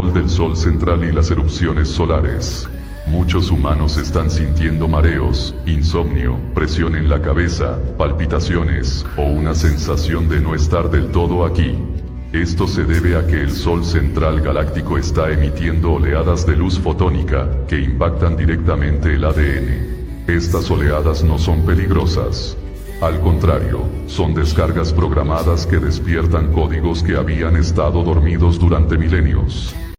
rol del Sol central y las erupciones solares. Muchos humanos están sintiendo mareos, insomnio, presión en la cabeza, palpitaciones, o una sensación de no estar del todo aquí. Esto se debe a que el Sol central galáctico está emitiendo oleadas de luz fotónica, que impactan directamente el ADN. Estas oleadas no son peligrosas. Al contrario, son descargas programadas que despiertan códigos que habían estado dormidos durante milenios.